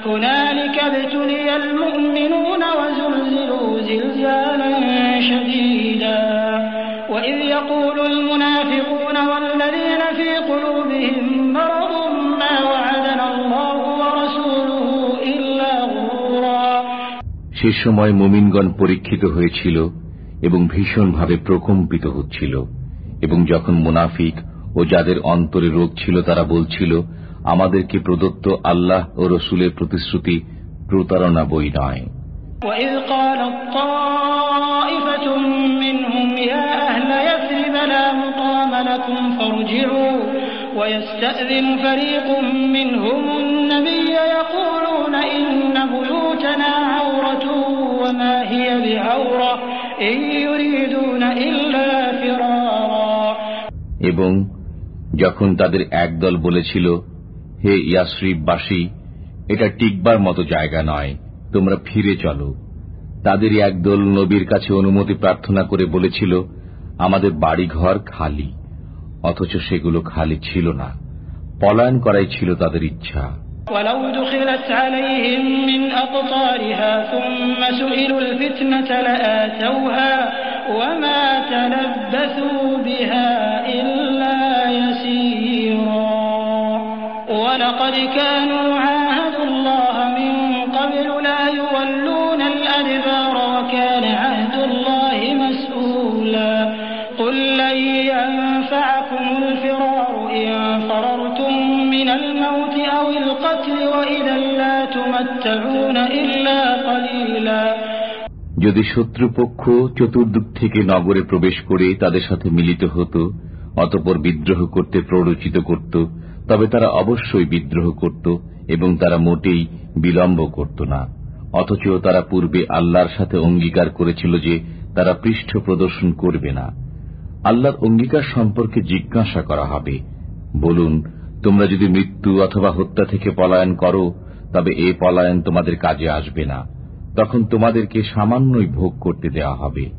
هنالك ابتلي المؤمنون وزلزلوا زلزالا شديدا وإذ يقول المنافقون والذين في قلوبهم مرض ما وعدنا الله ورسوله إلا غرورا সে সময় মুমিনগণ পরীক্ষিত হয়েছিল এবং ভীষণভাবে প্রকম্পিত হচ্ছিল এবং যখন মুনাফিক ও যাদের অন্তরে রোগ ছিল তারা বলছিল আমাদেরকে প্রদত্ত আল্লাহ ও রসুলের প্রতিশ্রুতি প্রতারণা বই নয় وإذ قالت طائفة منهم يا أهل يثرب لا مقام لكم فارجعوا ويستأذن فريق منهم النبي يقولون إن بيوتنا عورة وما هي بعورة إن يريدون إلا فرارا এবং যখন তাদের একদল বলেছিল হে ইয়াসরিফবাসী এটা টিকবার মতো জায়গা নয়, তোমরা ফিরে চলো। তাদের একদল নবীর কাছে অনুমতি প্রার্থনা করে বলেছিল, আমাদের বাড়িঘর খালি, অথচ সেগুলো খালি ছিল না। পলায়ন করাই ছিল তাদের ইচ্ছা। ওয়া মা তালাব্বাসু বিহা ইল্লা ولقد كانوا عاهدوا الله من قبل لا يولون الأدبار وكان عهد الله مسؤولا قل لن ينفعكم الفرار إن فررتم من الموت أو القتل وإذا لا تمتعون إلا قليلا যদি শত্রুপক্ষ চতুর্দিক থেকে নগরে প্রবেশ করে তাদের সাথে মিলিত হতো অতপর বিদ্রোহ করতে প্ররোচিত করত তবে তারা অবশ্যই বিদ্রোহ করত এবং তারা মোটেই বিলম্ব করত না। অথচ তারা পূর্বে আল্লাহর সাথে অঙ্গীকার করেছিল যে তারা পৃষ্ঠ প্রদর্শন করবে না। আল্লাহর অঙ্গীকার সম্পর্কে জিজ্ঞাসা করা হবে। বলুন, তোমরা যদি মৃত্যু অথবা হত্যা থেকে পলায়ন করো, তবে এ পলায়ন তোমাদের কাজে আসবে না। তখন তোমাদেরকে সামান্যই ভোগ করতে দেওয়া হবে।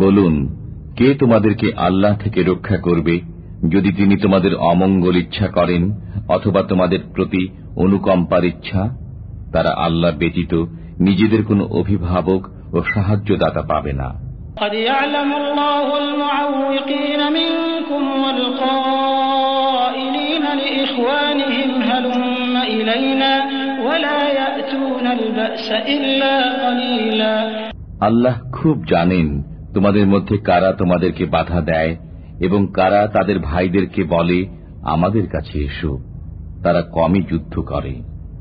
বলুন, কে তোমাদেরকে আল্লাহ থেকে রক্ষা করবে যদি তিনি তোমাদের অমঙ্গল ইচ্ছা করেন অথবা তোমাদের প্রতি অনুকম্পার ইচ্ছা? তারা আল্লাহ ব্যতীত নিজেদের কোন অভিভাবক ও সাহায্যদাতা পাবে না। আল্লাহ খুব জানেন তোমাদের মধ্যে কারা তোমাদেরকে বাধা দেয় এবং কারা তাদের ভাইদেরকে বলে আমাদের কাছে এসো। তারা কমই যুদ্ধ করে।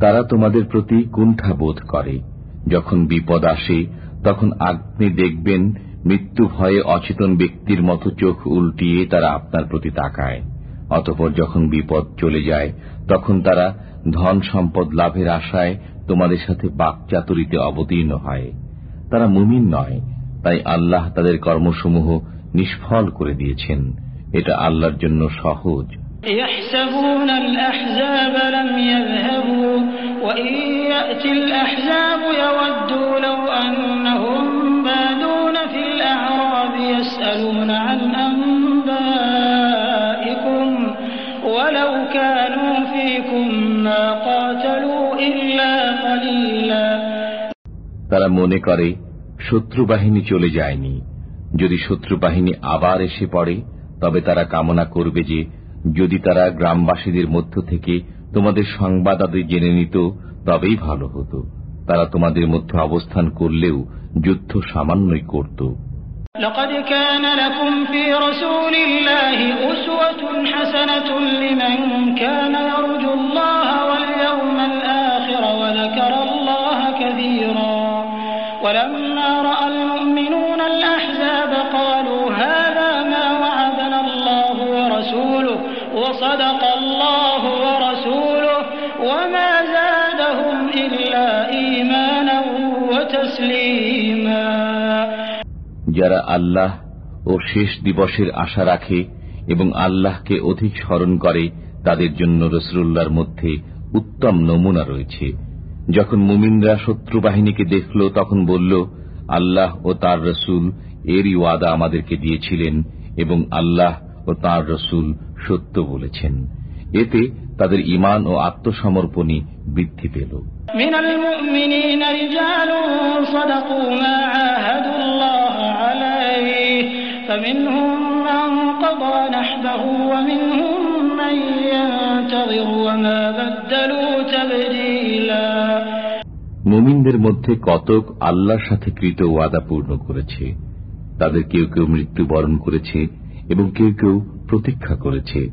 তারা তোমাদের প্রতি কুণ্ঠা বোধ করে যখন বিপদ আসে তখন আপনি দেখবেন মৃত্যু ভয়ে অচেতন ব্যক্তির মতো চোখ উল্টিয়ে তারা আপনার প্রতি তাকায় অতপর যখন বিপদ চলে যায় তখন তারা ধন সম্পদ লাভের আশায় তোমাদের সাথে বাকচাতুরিতে অবতীর্ণ হয় তারা মুমিন নয় তাই আল্লাহ তাদের কর্মসমূহ নিষ্ফল করে দিয়েছেন এটা আল্লাহর জন্য সহজ يحسبون الأحزاب لم يذهبوا وإن يأتي الأحزاب يودوا لو أنهم بادون في الأعراب يسألون عن أنبائكم ولو كانوا فيكم ما قاتلوا إلا قليلا তারা মনে করে শত্রু বাহিনী চলে যায়নি যদি শত্রু বাহিনী আবার এসে পড়ে তবে তারা কামনা করবে যে যদি তারা গ্রামবাসীদের মধ্য থেকে তোমাদের সংবাদ আদি জেনে নিত তবেই ভালো হতো তারা তোমাদের মধ্যে অবস্থান করলেও যুদ্ধ সামান্যই করত لقد كان لكم في رسول الله أسوة حسنة لمن كان يرجو যারা আল্লাহ ও শেষ দিবসের আশা রাখে এবং আল্লাহকে অধিক স্মরণ করে, তাদের জন্য রসুল্লাহর মধ্যে উত্তম নমুনা রয়েছে। যখন মুমিনরা শত্রু বাহিনীকে দেখল, তখন বলল, আল্লাহ ও তার রসুল এরই ওয়াদা আমাদেরকে দিয়েছিলেন এবং আল্লাহ ও তার রসুল সত্য বলেছেন। এতে তাদের ইমান ও আত্মসমর্পণই বৃদ্ধি পেল। মুমিনদের মধ্যে কতক আল্লাহর সাথে কৃত ওয়াদা পূর্ণ করেছে তাদের কেউ কেউ মৃত্যুবরণ করেছে এবং কেউ কেউ প্রতীক্ষা করেছে।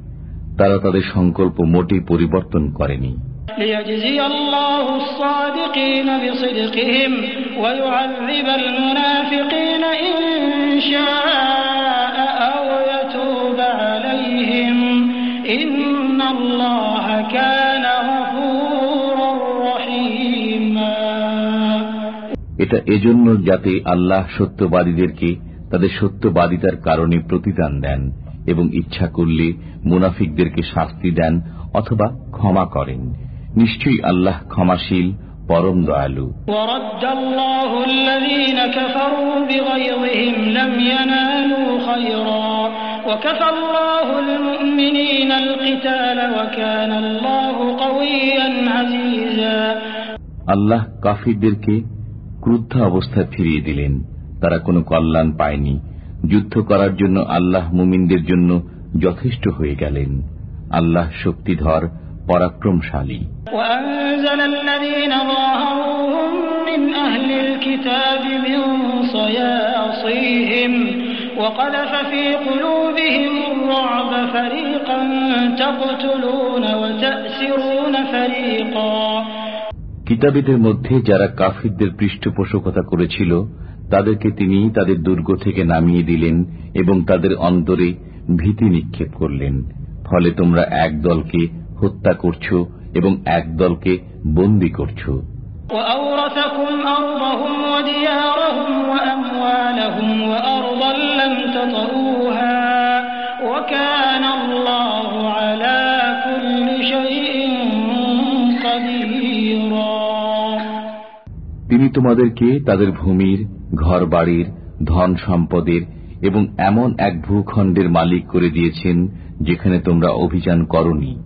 তারা তাদের সংকল্প মোটেই পরিবর্তন করেনি। ليجزي الله الصادقين بصدقهم ويعذب المنافقين إن شاء أو يتوب عليهم إن الله كان غفورا رحيما এটা এজন্য যাতে আল্লাহ সত্যবাদীদেরকে তাদের সত্যবাদিতার কারণে প্রতিদান দেন এবং ইচ্ছা করলে মুনাফিকদেরকে শাস্তি দেন অথবা ক্ষমা করেন নিশ্চয়ই আল্লাহ ক্ষমাশীল পরম দয়ালু। আল্লাহ কাফিরদেরকে ক্রুদ্ধ অবস্থায় ফিরিয়ে দিলেন। তারা কোনো কল্যাণ পায়নি। যুদ্ধ করার জন্য আল্লাহ মুমিনদের জন্য যথেষ্ট হয়ে গেলেন। আল্লাহ শক্তিধর পরাক্রমশালী وأنزل الذين ظاهروهم من أهل الكتاب من صياصيهم وقذف في قلوبهم الرعب فريقا تقتلون وتأسرون فريقا কিতাবীদের মধ্যে যারা কাফিরদের পৃষ্ঠপোষকতা করেছিল তাদেরকে তিনি তাদের দুর্গ থেকে নামিয়ে দিলেন এবং তাদের অন্তরে ভীতি নিক্ষেপ করলেন ফলে তোমরা এক দলকে হত্যা করছ এবং একদলকে বন্দী করছ। তিনি তোমাদেরকে তাদের ভূমির ঘর বাড়ির ধন সম্পদের এবং এমন এক ভূখণ্ডের মালিক করে দিয়েছেন যেখানে তোমরা অভিযান করনি।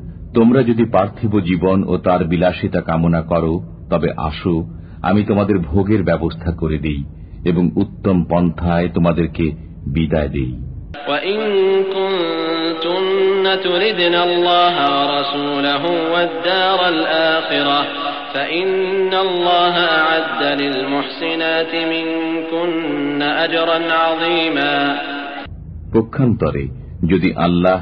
তোমরা যদি পার্থিব জীবন ও তার বিলাসিতা কামনা করো তবে আসো আমি তোমাদের ভোগের ব্যবস্থা করে দিই এবং উত্তম পন্থায় তোমাদেরকে বিদায় দিই। পক্ষান্তরে যদি আল্লাহ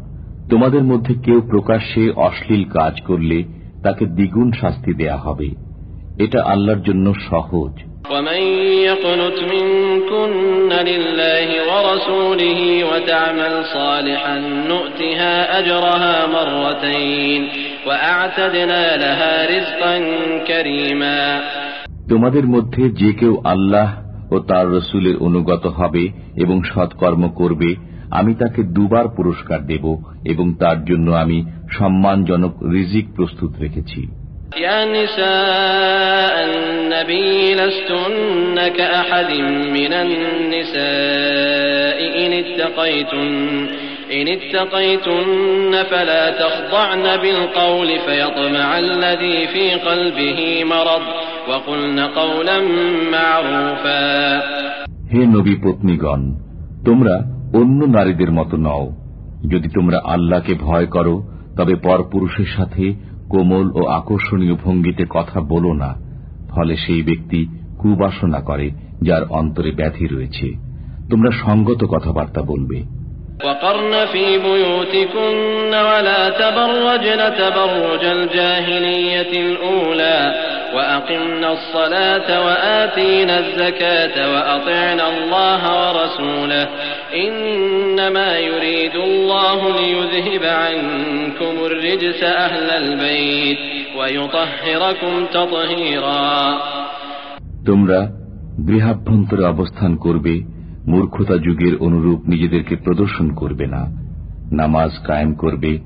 তোমাদের মধ্যে কেউ প্রকাশ্যে অশ্লীল কাজ করলে তাকে দ্বিগুণ শাস্তি দেয়া হবে এটা আল্লাহর জন্য সহজ ومن يقنت منكن لله ورسوله وتعمل صالحا نؤتها أجرها مرتين وأعتدنا لها رزقا كريما তোমাদের মধ্যে যে কেউ আল্লাহ ও তার রসুলের অনুগত হবে এবং সৎকর্ম করবে আমি তাকে দুবার পুরস্কার দেব এবং তার জন্য আমি সম্মানজনক রিজিক প্রস্তুত রেখেছি يا نساء النبي لستن كأحد من النساء إن اتقيتن إن اتقيتن فلا تخضعن بالقول فيطمع الذي في قلبه مرض وقلن قولا معروفا হে নবী পত্নীগণ তোমরা অন্য নারীদের মতো নও যদি তোমরা আল্লাহকে ভয় করো তবে পরপুরুষের সাথে কোমল ও আকর্ষণীয় ভঙ্গিতে কথা বলো না ফলে সেই ব্যক্তি কুবাসনা করে যার অন্তরে ব্যাধি রয়েছে তোমরা সঙ্গত কথাবার্তা বলবে وقرن في بيوتكن ولا تبرجن تبرج الجاهلية الأولى وأقمنا الصلاة وآتينا الزكاة وأطعنا الله ورسوله إنما يريد الله ليذهب عنكم الرجس أهل البيت ويطهركم تطهيرا তোমরা গৃহাভ্যন্তরে অবস্থান করবে মূর্খতা যুগের অনুরূপ নিজেদেরকে প্রদর্শন করবে না নামাজ কায়েম করবে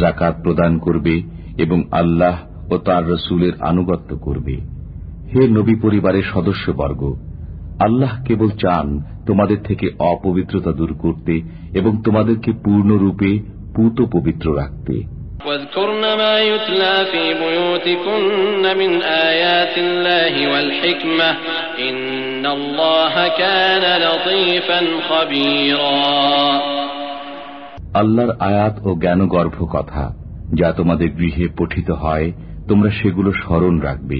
জাকাত প্রদান করবে এবং আল্লাহ ও তার রসুলের আনুগত্য করবে হে নবী পরিবারের সদস্যবর্গ আল্লাহ কেবল চান তোমাদের থেকে অপবিত্রতা দূর করতে এবং তোমাদেরকে পূর্ণরূপে পুত পবিত্র রাখতে واذكرن ما يتلى في بيوتكن من آيات الله والحكمة إن الله كان لطيفا خبيرا আল্লাহর আয়াত ও জ্ঞানগর্ভ কথা যা তোমাদের গৃহে পঠিত হয় তোমরা সেগুলো স্মরণ রাখবে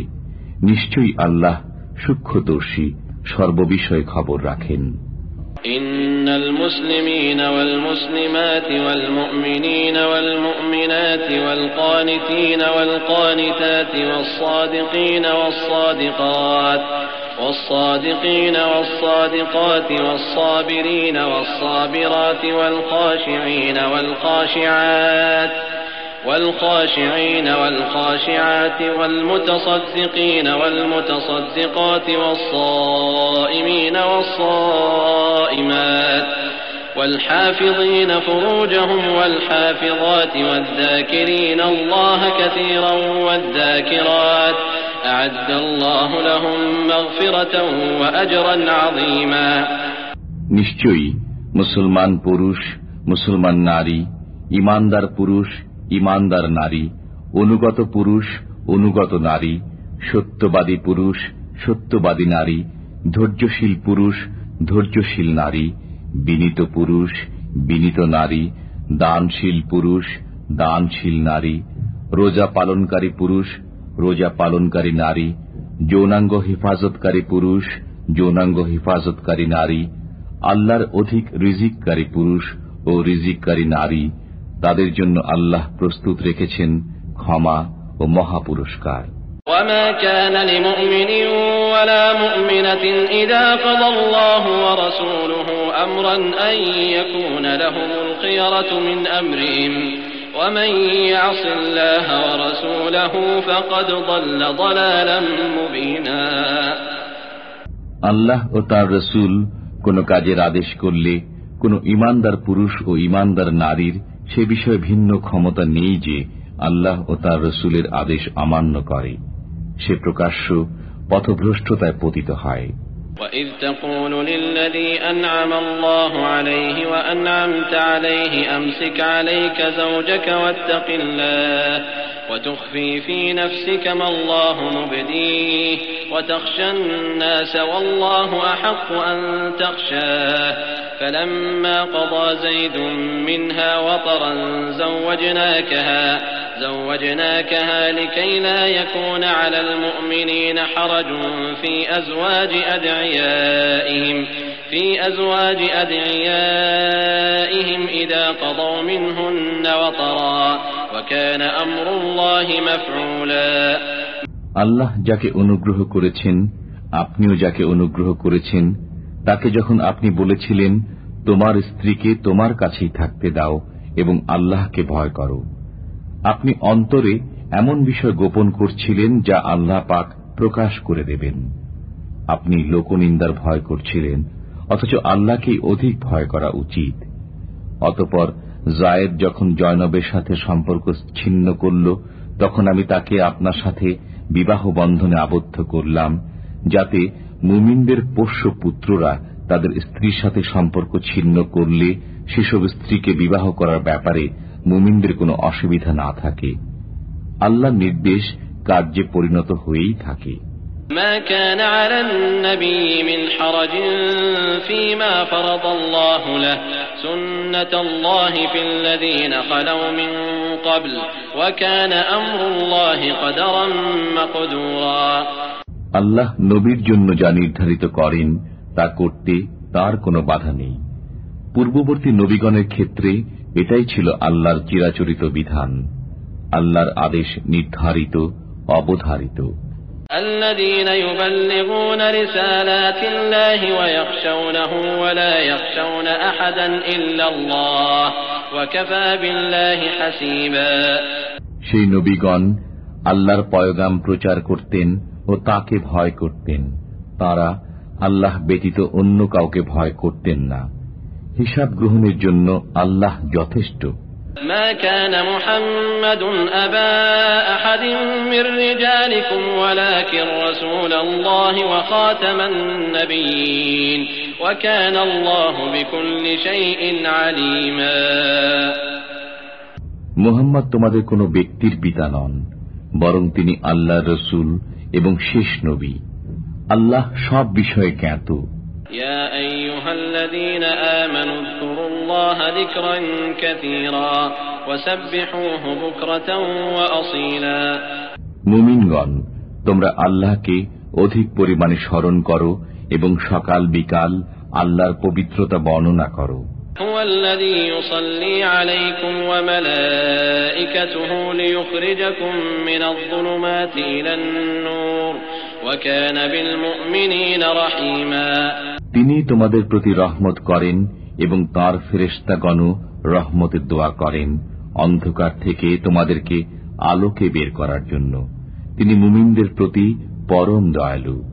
নিশ্চয়ই আল্লাহ সূক্ষ্মদর্শী সর্ববিষয়ে খবর রাখেন إن المسلمين والمسلمات والمؤمنين والمؤمنات والقانتين والقانتات والصادقين والصادقات والصادقين والصادقات والصابرين والصابرات والخاشعين والخاشعات والخاشعين والخاشعات والمتصدقين والمتصدقات والصائمين والصائمات والحافظين فروجهم والحافظات والذاكرين الله كثيرا والذاكرات أعد الله لهم مغفرة وأجرا عظيما নিশ্চয়ই মুসলমান পুরুষ মুসলমান নারী ইমানদার পুরুষ ইমানদার নারী, অনুগত পুরুষ, অনুগত নারী, সত্যবাদী পুরুষ, সত্যবাদী নারী, ধৈর্যশীল পুরুষ, ধৈর্যশীল নারী, বিনীত পুরুষ, বিনীত নারী, দানশীল পুরুষ, দানশীল নারী, রোজা পালনকারী পুরুষ, রোজা পালনকারী নারী, যৌনাঙ্গ হেফাজতকারী পুরুষ, যৌনাঙ্গ হেফাজতকারী নারী, আল্লাহর অধিক রিজিককারী পুরুষ ও রিজিককারী নারী তাদের জন্য আল্লাহ প্রস্তুত রেখেছেন ক্ষমা ও মহাপুরস্কার وما كان لمؤمن ولا مؤمنة إذا قضى الله ورسوله أمرا أن يكون لهم الخيرة من أمرهم ومن يعص الله ورسوله فقد ضل ضلالا مبينا আল্লাহ ও তার রসুল কোন কাজের আদেশ করলে কোন ইমানদার পুরুষ ও ইমানদার নারীর সে বিষয়ে ভিন্ন ক্ষমতা নেই যে আল্লাহ ও তার রসুলের আদেশ অমান্য করে সে প্রকাশ্য পথভ্রষ্টতায় পতিত হয় وإذ تقول للذي أنعم الله عليه وأنعمت عليه أمسك عليك زوجك واتق الله وتخفي في نفسك ما الله مبديه وتخشى الناس والله أحق أن تخشاه. فلما قضى زيد منها وطرا زوجناكها زوجناكها لكي لا يكون على المؤمنين حرج في أزواج أدعيائهم. في أزواج أدعيائهم إذا قضوا منهن وطرا وكان أمر الله مفعولا আল্লাহ যাকে অনুগ্রহ করেছেন আপনিও যাকে অনুগ্রহ করেছেন তাকে যখন আপনি বলেছিলেন তোমার স্ত্রীকে তোমার কাছেই থাকতে দাও এবং আল্লাহকে ভয় করো আপনি অন্তরে এমন বিষয় গোপন করছিলেন যা আল্লাহ পাক প্রকাশ করে দেবেন আপনি লোকনিন্দার ভয় করছিলেন অথচ আল্লাহকেই অধিক ভয় করা উচিত। অতপর জায়েদ যখন জয়নবের সাথে সম্পর্ক ছিন্ন করল, তখন আমি তাকে আপনার সাথে বিবাহ বন্ধনে আবদ্ধ করলাম, যাতে মুমিনদের পোষ্য পুত্ররা তাদের স্ত্রীর সাথে সম্পর্ক ছিন্ন করলে সেসব স্ত্রীকে বিবাহ করার ব্যাপারে মুমিনদের কোনো অসুবিধা না থাকে। আল্লাহ নির্দেশ কার্যে পরিণত হয়েই থাকে। ما كان على النبي من حرج فيما فرض الله له سنة الله في الذين خلوا من قبل وكان أمر الله قدرا مقدورا আল্লাহ নবীর জন্য যা নির্ধারিত করেন তা করতে তার কোনো বাধা নেই পূর্ববর্তী নবীগণের ক্ষেত্রে এটাই ছিল আল্লাহর চিরাচরিত বিধান আল্লাহর আদেশ নির্ধারিত অবধারিত الذين يبلغون رسالات الله ويخشونه ولا يخشون أحدا إلا الله وكفى بالله حسيبا সেই নবীগণ আল্লাহর পয়গাম প্রচার করতেন ও তাকে ভয় করতেন তারা আল্লাহ ব্যতীত অন্য কাউকে ভয় করতেন না হিসাব গ্রহণের জন্য আল্লাহ যথেষ্ট ما كان محمد أبا أحد من رجالكم ولكن رسول الله وخاتم النبيين وكان الله بكل شيء عليما মুহাম্মদ তোমাদের কোনো ব্যক্তির পিতা নন বরং তিনি আল্লাহ রসুল এবং শেষ নবী আল্লাহ সব বিষয়ে জ্ঞাত يا أيها الذين آمنوا اذكروا الله ذكرا كثيرا وسبحوه بكرة وأصيلا মুমিনগণ তোমরা আল্লাহকে অধিক পরিমাণে স্মরণ করো এবং সকাল বিকাল আল্লাহর পবিত্রতা বর্ণনা করো هو الذي يصلي عليكم وملائكته ليخرجكم من الظلمات إلى النور وكان بالمؤمنين رحيما তিনি তোমাদের প্রতি রহমত করেন এবং তার ফেরেস্তাগণ রহমতের দোয়া করেন অন্ধকার থেকে তোমাদেরকে আলোকে বের করার জন্য। তিনি মুমিনদের প্রতি পরম দয়ালু।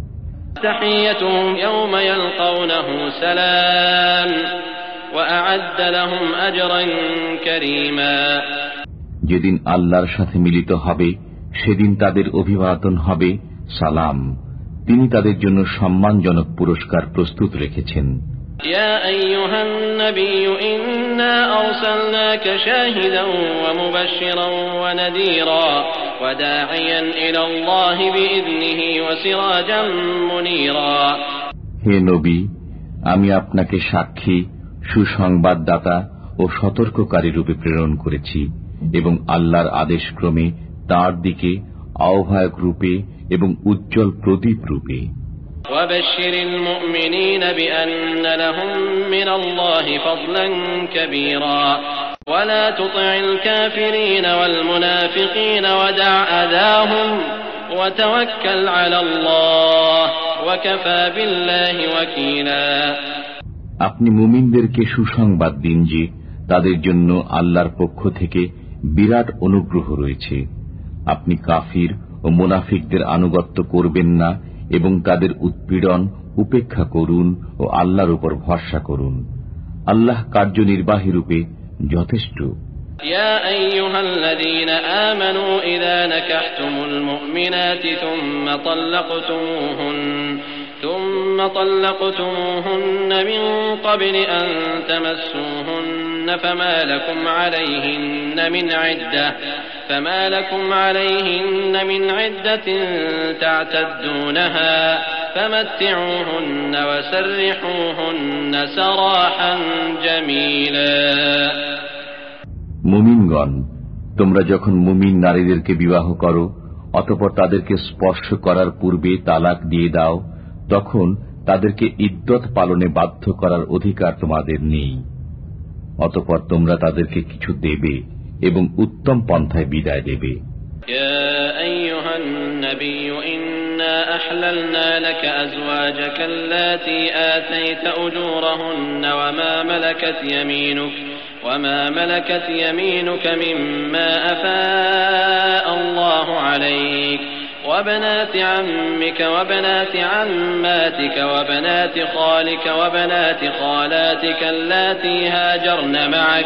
যেদিন আল্লাহর সাথে মিলিত হবে সেদিন তাদের অভিবাদন হবে সালাম। তিনি তাদের জন্য সম্মানজনক পুরস্কার প্রস্তুত রেখেছেন। يا أيها النبي إنا أرسلناك شاهدا ومبشرا ونذيرا وداعيا إلى الله بإذنه وسراجا منيرا হে নবী আমি আপনাকে সাক্ষী সুসংবাদদাতা ও সতর্ককারী রূপে প্রেরণ করেছি এবং আল্লাহর আদেশক্রমে তার দিকে আহ্বায়ক রূপে এবং উজ্জ্বল প্রদীপ রূপে وبشر المؤمنين بأن لهم من الله فضلا كبيرا ولا تطع الكافرين والمنافقين ودع أذاهم وتوكل على الله وكفى بالله وكيلا আপনি মুমিনদেরকে সুসংবাদ দিন যে তাদের জন্য আল্লাহর পক্ষ থেকে বিরাট অনুগ্রহ রয়েছে আপনি কাফির ও মুনাফিকদের আনুগত্য করবেন না এবং তাদের উৎপীড়ন উপেক্ষা করুন ও আল্লাহর উপর ভরসা করুন আল্লাহ কার্যনির্বাহী রূপে যথেষ্ট يا أيها الذين آمنوا إذا نكحتم المؤمنات ثم طلقتموهن ثم طلقتموهن من قبل أن تمسوهن فما لكم عليهن من عدة فما لكم عليهن من عدة تعتدونها فمتعوهن وسرحوهن سراحا جميلا মুমিনগণ তোমরা যখন মুমিন নারীদেরকে বিবাহ করো অতপর তাদেরকে স্পর্শ করার পূর্বে তালাক দিয়ে দাও তখন তাদেরকে ইদ্যত পালনে বাধ্য করার অধিকার তোমাদের নেই অতপর তোমরা তাদেরকে কিছু দেবে এবং উত্তম পন্থায় বিদায় দেবে يا أيها النبي إنا أحللنا لك أزواجك اللاتي آتيت أجورهن وما ملكت يمينك وما ملكت يمينك مما أفاء الله عليك وبنات عمك وبنات عماتك وبنات خالك وبنات خالاتك اللاتي هاجرن معك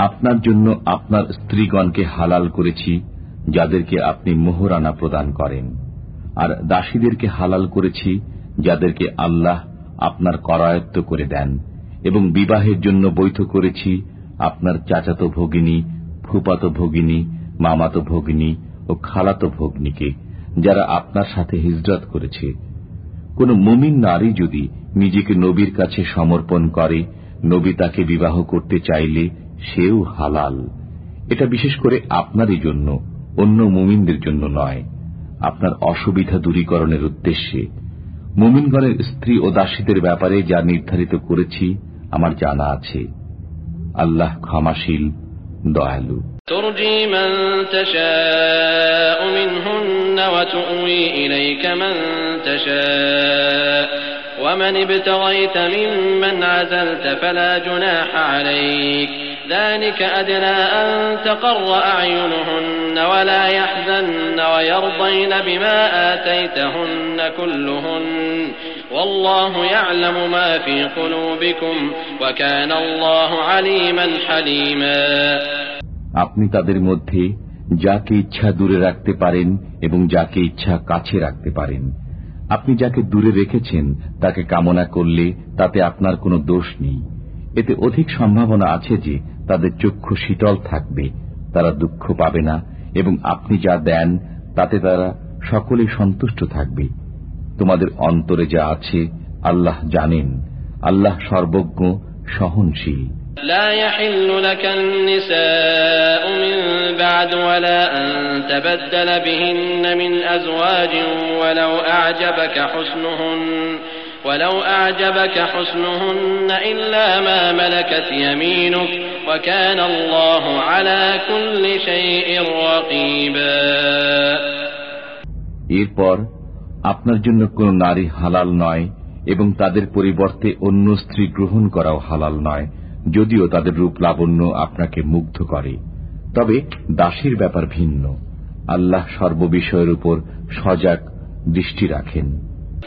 আপনার জন্য আপনার স্ত্রীগণকে হালাল করেছি, যাদেরকে আপনি মোহরানা প্রদান করেন। আর দাসীদেরকে হালাল করেছি, যাদেরকে আল্লাহ আপনার করায়ত্ত করে দেন। এবং বিবাহের জন্য বৈধ করেছি, আপনার চাচাতো ভগিনী, ফুপাতো ভগিনী, মামাতো ভগিনী ও খালাতো ভগ্নীকে, যারা আপনার সাথে হিজরত করেছে। কোন মুমিন নারী যদি নিজেকে নবীর কাছে সমর্পণ করে, নবী তাকে বিবাহ করতে চাইলে সেও হালাল এটা বিশেষ করে আপনারই জন্য অন্য মুমিনদের জন্য নয় আপনার অসুবিধা দূরীকরণের উদ্দেশ্যে মুমিনগণের স্ত্রী ও দাসীদের ব্যাপারে যা নির্ধারিত করেছি আমার জানা আছে আল্লাহ ক্ষমাশীল দয়ালু ترجي من تشاء منهن وتؤوي إليك من تشاء ومن ابتغيت ممن عزلت فلا جناح عليك ذلك أدنى أن تقر أعينهن ولا يحزن ويرضين بما آتيتهن كلهن والله يعلم ما في قلوبكم وكان الله عليما حليما আপনি তাদের মধ্যে যাকে ইচ্ছা দূরে রাখতে পারেন এবং যাকে ইচ্ছা কাছে রাখতে পারেন আপনি যাকে দূরে রেখেছেন তাকে কামনা করলে তাতে আপনার কোনো দোষ নেই এতে অধিক সম্ভাবনা আছে যে তাদের চক্ষু শীতল থাকবে তারা দুঃখ পাবে না এবং আপনি যা দেন তাতে তারা সকলে সন্তুষ্ট থাকবে তোমাদের অন্তরে যা আছে আল্লাহ জানেন আল্লাহ সর্বজ্ঞ সহনশীল لا يحل لك النساء من بعد ولا أن تبدل بهن من أزواج ولو أعجبك حسنهن ولو أعجبك حسنهن إلا ما ملكت يمينك وكان الله على كل شيء رقيبا এরপর আপনার জন্য কোন নারী হালাল নয় এবং তাদের পরিবর্তে অন্য স্ত্রী গ্রহণ করাও হালাল নয় যদিও তাদের রূপ লাবণ্য আপনাকে মুগ্ধ করে তবে দাসীর ব্যাপার ভিন্ন আল্লাহ সর্ববিষয়ের উপর সজাগ দৃষ্টি রাখেন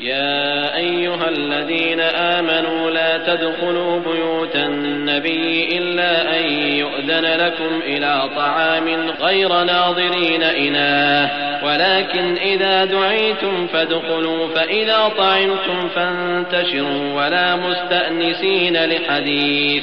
يا أيها الذين آمنوا لا تدخلوا بيوت النبي إلا أن يؤذن لكم إلى طعام غير ناظرين إناه ولكن إذا دعيتم فادخلوا فإذا طعمتم فانتشروا ولا مستأنسين لحديث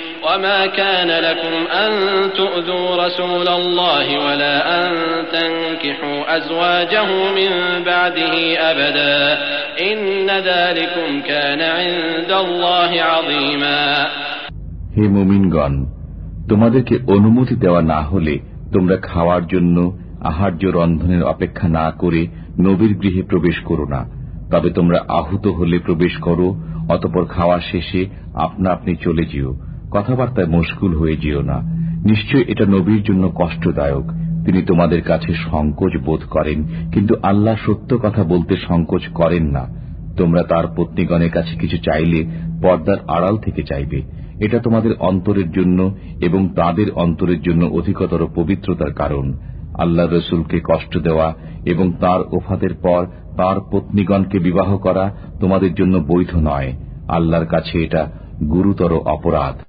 وما كان لكم أن تؤذوا رسول الله ولا أن تنكحوا أزواجه من بعده أبدا إن ذلكم كان عند الله عظيما হে মুমিনগণ তোমাদেরকে অনুমতি দেওয়া না হলে তোমরা খাওয়ার জন্য আহার্য রন্ধনের অপেক্ষা না করে নবীর গৃহে প্রবেশ করো না তবে তোমরা আহুত হলে প্রবেশ করো অতপর খাওয়া শেষে আপনা আপনি চলে যেও কথাবার্তায় মুশকুল হয়ে যেও না। নিশ্চয় এটা নবীর জন্য কষ্টদায়ক। তিনি তোমাদের কাছে সংকোচ বোধ করেন, কিন্তু আল্লাহ সত্য কথা বলতে সংকোচ করেন না। তোমরা তার পত্নীগণের কাছে কিছু চাইলে পর্দার আড়াল থেকে চাইবে। এটা তোমাদের অন্তরের জন্য এবং তাদের অন্তরের জন্য অধিকতর পবিত্রতার কারণ। আল্লাহ রসুলকে কষ্ট দেওয়া এবং তার ওফাতের পর তার পত্নীগণকে বিবাহ করা তোমাদের জন্য বৈধ নয়। আল্লাহর কাছে এটা গুরুতর অপরাধ।